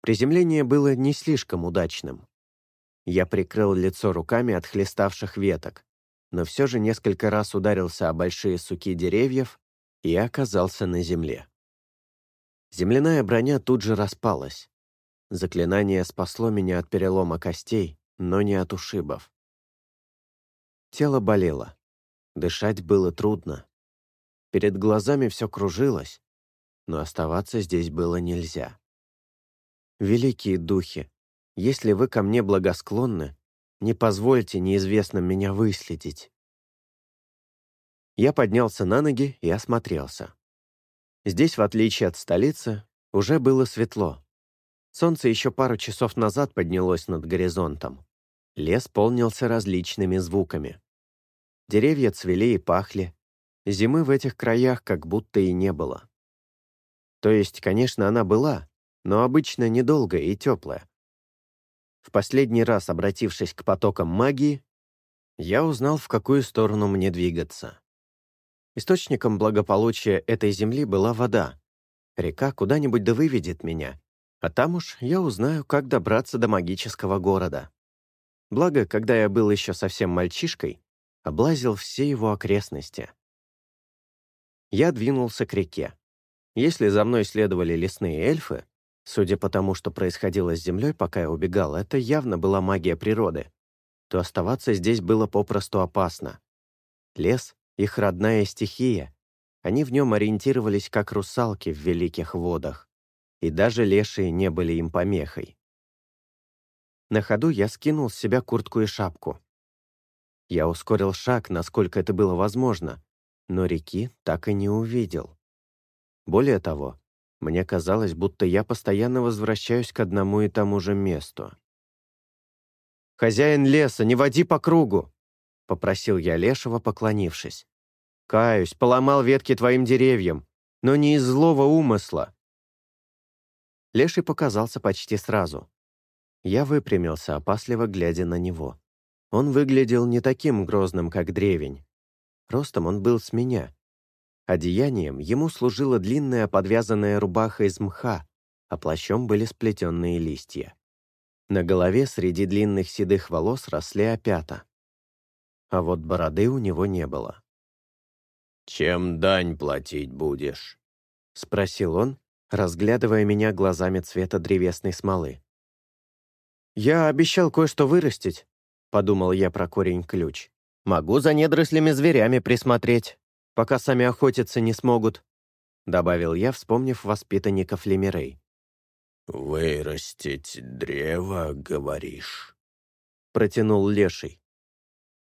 Приземление было не слишком удачным. Я прикрыл лицо руками от хлеставших веток, но все же несколько раз ударился о большие суки деревьев и оказался на земле. Земляная броня тут же распалась. Заклинание спасло меня от перелома костей, но не от ушибов. Тело болело. Дышать было трудно. Перед глазами все кружилось, но оставаться здесь было нельзя. Великие духи, если вы ко мне благосклонны, не позвольте неизвестным меня выследить. Я поднялся на ноги и осмотрелся. Здесь, в отличие от столицы, уже было светло. Солнце еще пару часов назад поднялось над горизонтом. Лес полнился различными звуками. Деревья цвели и пахли. Зимы в этих краях как будто и не было. То есть, конечно, она была, но обычно недолгая и теплая. В последний раз, обратившись к потокам магии, я узнал, в какую сторону мне двигаться. Источником благополучия этой земли была вода. Река куда-нибудь да выведет меня, а там уж я узнаю, как добраться до магического города. Благо, когда я был еще совсем мальчишкой, облазил все его окрестности. Я двинулся к реке. Если за мной следовали лесные эльфы, судя по тому, что происходило с землей, пока я убегал, это явно была магия природы, то оставаться здесь было попросту опасно. Лес — их родная стихия. Они в нем ориентировались как русалки в великих водах и даже лешие не были им помехой. На ходу я скинул с себя куртку и шапку. Я ускорил шаг, насколько это было возможно, но реки так и не увидел. Более того, мне казалось, будто я постоянно возвращаюсь к одному и тому же месту. «Хозяин леса, не води по кругу!» — попросил я Лешего, поклонившись. «Каюсь, поломал ветки твоим деревьям, но не из злого умысла». Леший показался почти сразу. Я выпрямился, опасливо глядя на него. Он выглядел не таким грозным, как древень. Ростом он был с меня. Одеянием ему служила длинная подвязанная рубаха из мха, а плащом были сплетенные листья. На голове среди длинных седых волос росли опята. А вот бороды у него не было. «Чем дань платить будешь?» — спросил он, разглядывая меня глазами цвета древесной смолы. «Я обещал кое-что вырастить», — подумал я про корень-ключ. «Могу за недорослями зверями присмотреть, пока сами охотиться не смогут», — добавил я, вспомнив воспитанников Лемирей. «Вырастить древо, говоришь?» — протянул Леший.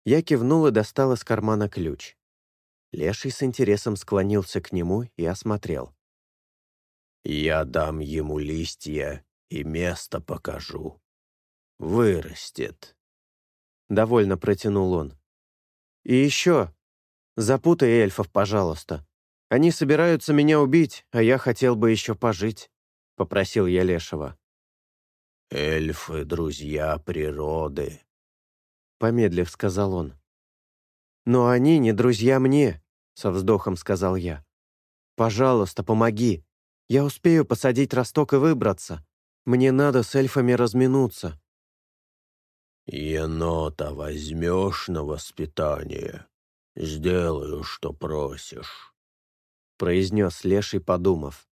Я кивнул и достал из кармана ключ. Леший с интересом склонился к нему и осмотрел. «Я дам ему листья и место покажу. Вырастет». Довольно протянул он. «И еще, запутай эльфов, пожалуйста. Они собираются меня убить, а я хотел бы еще пожить», — попросил я Лешего. «Эльфы — друзья природы», — помедлив сказал он. «Но они не друзья мне», — со вздохом сказал я. «Пожалуйста, помоги. Я успею посадить росток и выбраться. Мне надо с эльфами разминуться». «Енота возьмешь на воспитание, сделаю, что просишь», — произнес Леший, подумав.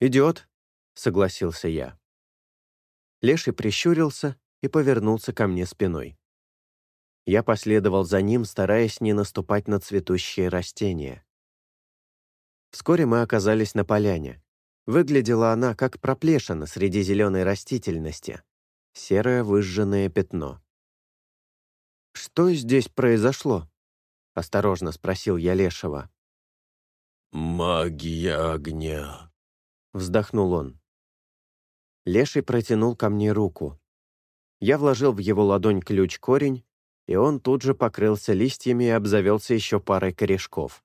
«Идет», — согласился я. Леший прищурился и повернулся ко мне спиной. Я последовал за ним, стараясь не наступать на цветущие растения. Вскоре мы оказались на поляне. Выглядела она как проплешина среди зеленой растительности серое выжженное пятно. «Что здесь произошло?» — осторожно спросил я Лешего. «Магия огня», — вздохнул он. Леший протянул ко мне руку. Я вложил в его ладонь ключ-корень, и он тут же покрылся листьями и обзавелся еще парой корешков.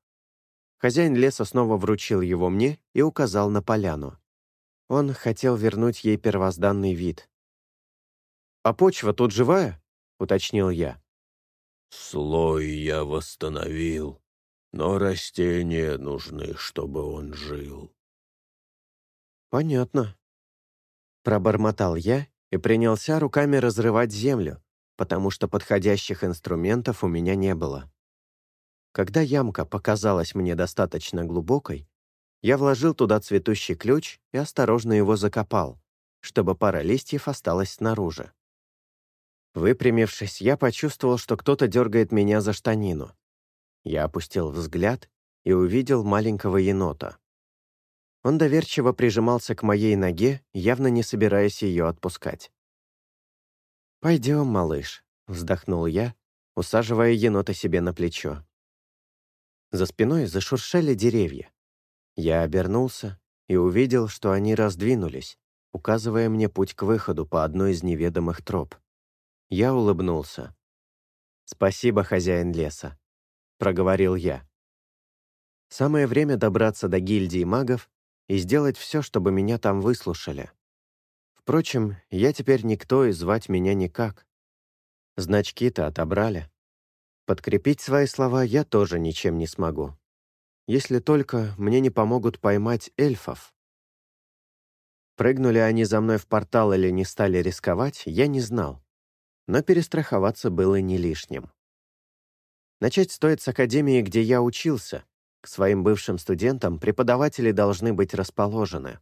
Хозяин леса снова вручил его мне и указал на поляну. Он хотел вернуть ей первозданный вид. «А почва тут живая?» — уточнил я. «Слой я восстановил, но растения нужны, чтобы он жил». «Понятно». Пробормотал я и принялся руками разрывать землю, потому что подходящих инструментов у меня не было. Когда ямка показалась мне достаточно глубокой, я вложил туда цветущий ключ и осторожно его закопал, чтобы пара листьев осталась снаружи. Выпрямившись, я почувствовал, что кто-то дергает меня за штанину. Я опустил взгляд и увидел маленького енота. Он доверчиво прижимался к моей ноге, явно не собираясь ее отпускать. «Пойдем, малыш», — вздохнул я, усаживая енота себе на плечо. За спиной зашуршали деревья. Я обернулся и увидел, что они раздвинулись, указывая мне путь к выходу по одной из неведомых троп. Я улыбнулся. «Спасибо, хозяин леса», — проговорил я. «Самое время добраться до гильдии магов и сделать все, чтобы меня там выслушали. Впрочем, я теперь никто и звать меня никак. Значки-то отобрали. Подкрепить свои слова я тоже ничем не смогу. Если только мне не помогут поймать эльфов. Прыгнули они за мной в портал или не стали рисковать, я не знал но перестраховаться было не лишним. Начать стоит с академии, где я учился. К своим бывшим студентам преподаватели должны быть расположены.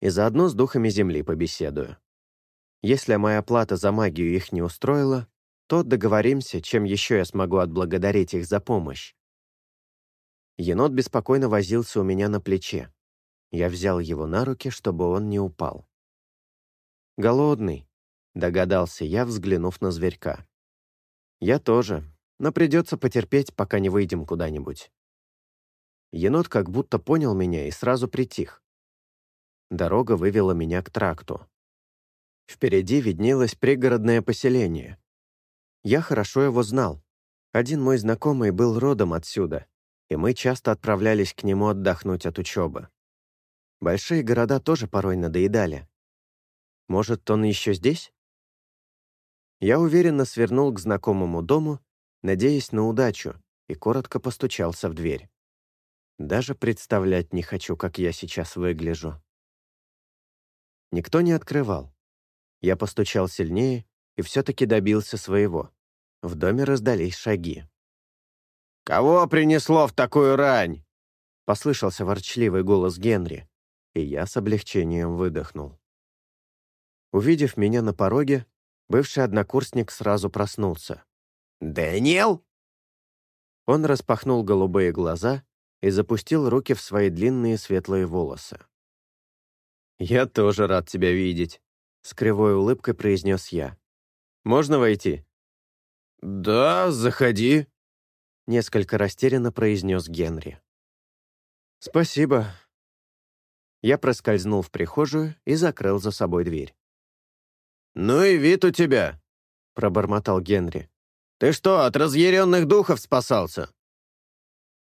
И заодно с духами Земли побеседую. Если моя плата за магию их не устроила, то договоримся, чем еще я смогу отблагодарить их за помощь. Енот беспокойно возился у меня на плече. Я взял его на руки, чтобы он не упал. «Голодный», — догадался я, взглянув на зверька. «Я тоже. но придется потерпеть, пока не выйдем куда-нибудь». Енот как будто понял меня и сразу притих. Дорога вывела меня к тракту. Впереди виднелось пригородное поселение. Я хорошо его знал. Один мой знакомый был родом отсюда, и мы часто отправлялись к нему отдохнуть от учебы. Большие города тоже порой надоедали. Может, он еще здесь? Я уверенно свернул к знакомому дому, надеясь на удачу, и коротко постучался в дверь. Даже представлять не хочу, как я сейчас выгляжу. Никто не открывал. Я постучал сильнее и все-таки добился своего. В доме раздались шаги. «Кого принесло в такую рань?» Послышался ворчливый голос Генри, и я с облегчением выдохнул. Увидев меня на пороге, бывший однокурсник сразу проснулся. «Дэниел?» Он распахнул голубые глаза и запустил руки в свои длинные светлые волосы. «Я тоже рад тебя видеть», — с кривой улыбкой произнес я. «Можно войти?» «Да, заходи», — несколько растерянно произнес Генри. «Спасибо». Я проскользнул в прихожую и закрыл за собой дверь. «Ну и вид у тебя», — пробормотал Генри. «Ты что, от разъяренных духов спасался?»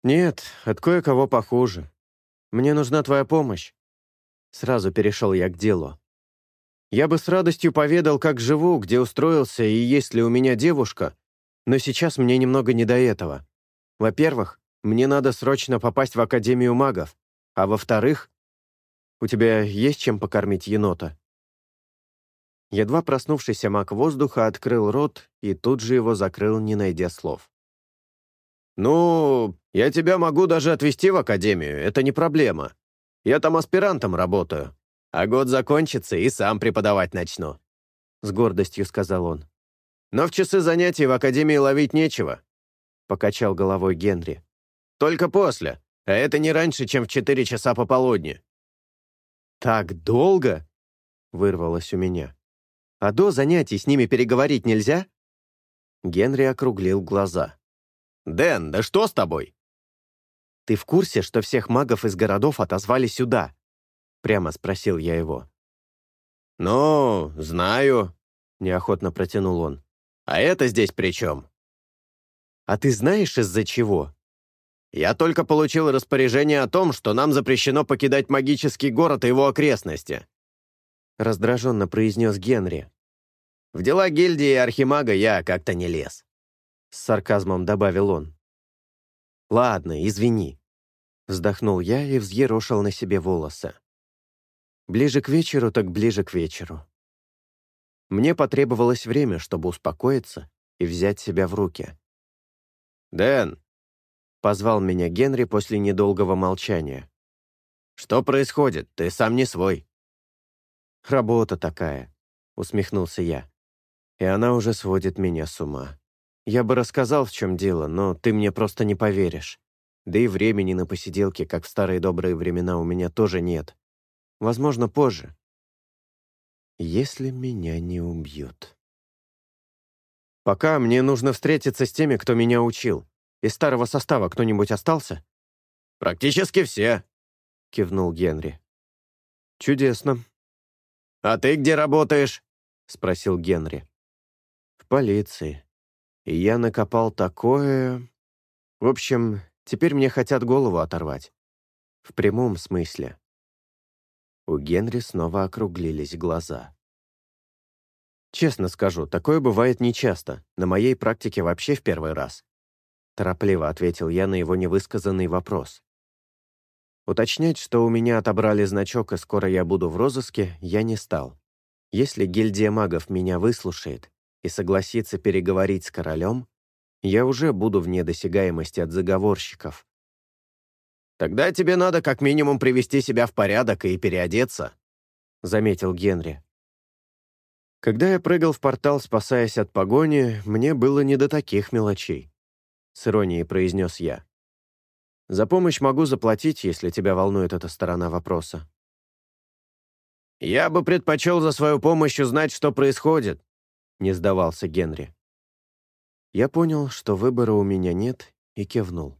«Нет, от кое-кого похуже. Мне нужна твоя помощь. Сразу перешел я к делу. Я бы с радостью поведал, как живу, где устроился и есть ли у меня девушка, но сейчас мне немного не до этого. Во-первых, мне надо срочно попасть в Академию магов, а во-вторых, у тебя есть чем покормить енота?» Едва проснувшийся маг воздуха открыл рот и тут же его закрыл, не найдя слов. «Ну, я тебя могу даже отвезти в Академию, это не проблема. Я там аспирантом работаю. А год закончится, и сам преподавать начну», — с гордостью сказал он. «Но в часы занятий в академии ловить нечего», — покачал головой Генри. «Только после, а это не раньше, чем в четыре часа пополудни». «Так долго?» — вырвалось у меня. «А до занятий с ними переговорить нельзя?» Генри округлил глаза. «Дэн, да что с тобой?» «Ты в курсе, что всех магов из городов отозвали сюда?» Прямо спросил я его. «Ну, знаю», — неохотно протянул он. «А это здесь при чем?» «А ты знаешь, из-за чего?» «Я только получил распоряжение о том, что нам запрещено покидать магический город и его окрестности», — раздраженно произнес Генри. «В дела гильдии архимага я как-то не лез», — с сарказмом добавил он. «Ладно, извини». Вздохнул я и взъерошил на себе волосы. Ближе к вечеру, так ближе к вечеру. Мне потребовалось время, чтобы успокоиться и взять себя в руки. «Дэн!» — позвал меня Генри после недолгого молчания. «Что происходит? Ты сам не свой». «Работа такая», — усмехнулся я. «И она уже сводит меня с ума». Я бы рассказал, в чем дело, но ты мне просто не поверишь. Да и времени на посиделки, как в старые добрые времена, у меня тоже нет. Возможно, позже. Если меня не убьют. Пока мне нужно встретиться с теми, кто меня учил. Из старого состава кто-нибудь остался? «Практически все», — кивнул Генри. «Чудесно». «А ты где работаешь?» — спросил Генри. «В полиции», и я накопал такое... В общем, теперь мне хотят голову оторвать. В прямом смысле. У Генри снова округлились глаза. Честно скажу, такое бывает нечасто, на моей практике вообще в первый раз. Торопливо ответил я на его невысказанный вопрос. Уточнять, что у меня отобрали значок и скоро я буду в розыске, я не стал. Если гильдия магов меня выслушает, и согласится переговорить с королем, я уже буду вне досягаемости от заговорщиков. «Тогда тебе надо как минимум привести себя в порядок и переодеться», — заметил Генри. Когда я прыгал в портал, спасаясь от погони, мне было не до таких мелочей. С иронией произнес я. За помощь могу заплатить, если тебя волнует эта сторона вопроса. «Я бы предпочел за свою помощь узнать, что происходит», — не сдавался Генри. Я понял, что выбора у меня нет, и кивнул.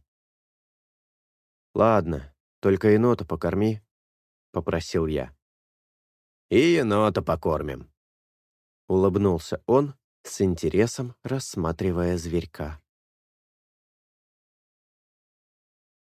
«Ладно, только енота покорми», — попросил я. «И енота покормим», — улыбнулся он, с интересом рассматривая зверька.